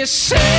to yourself.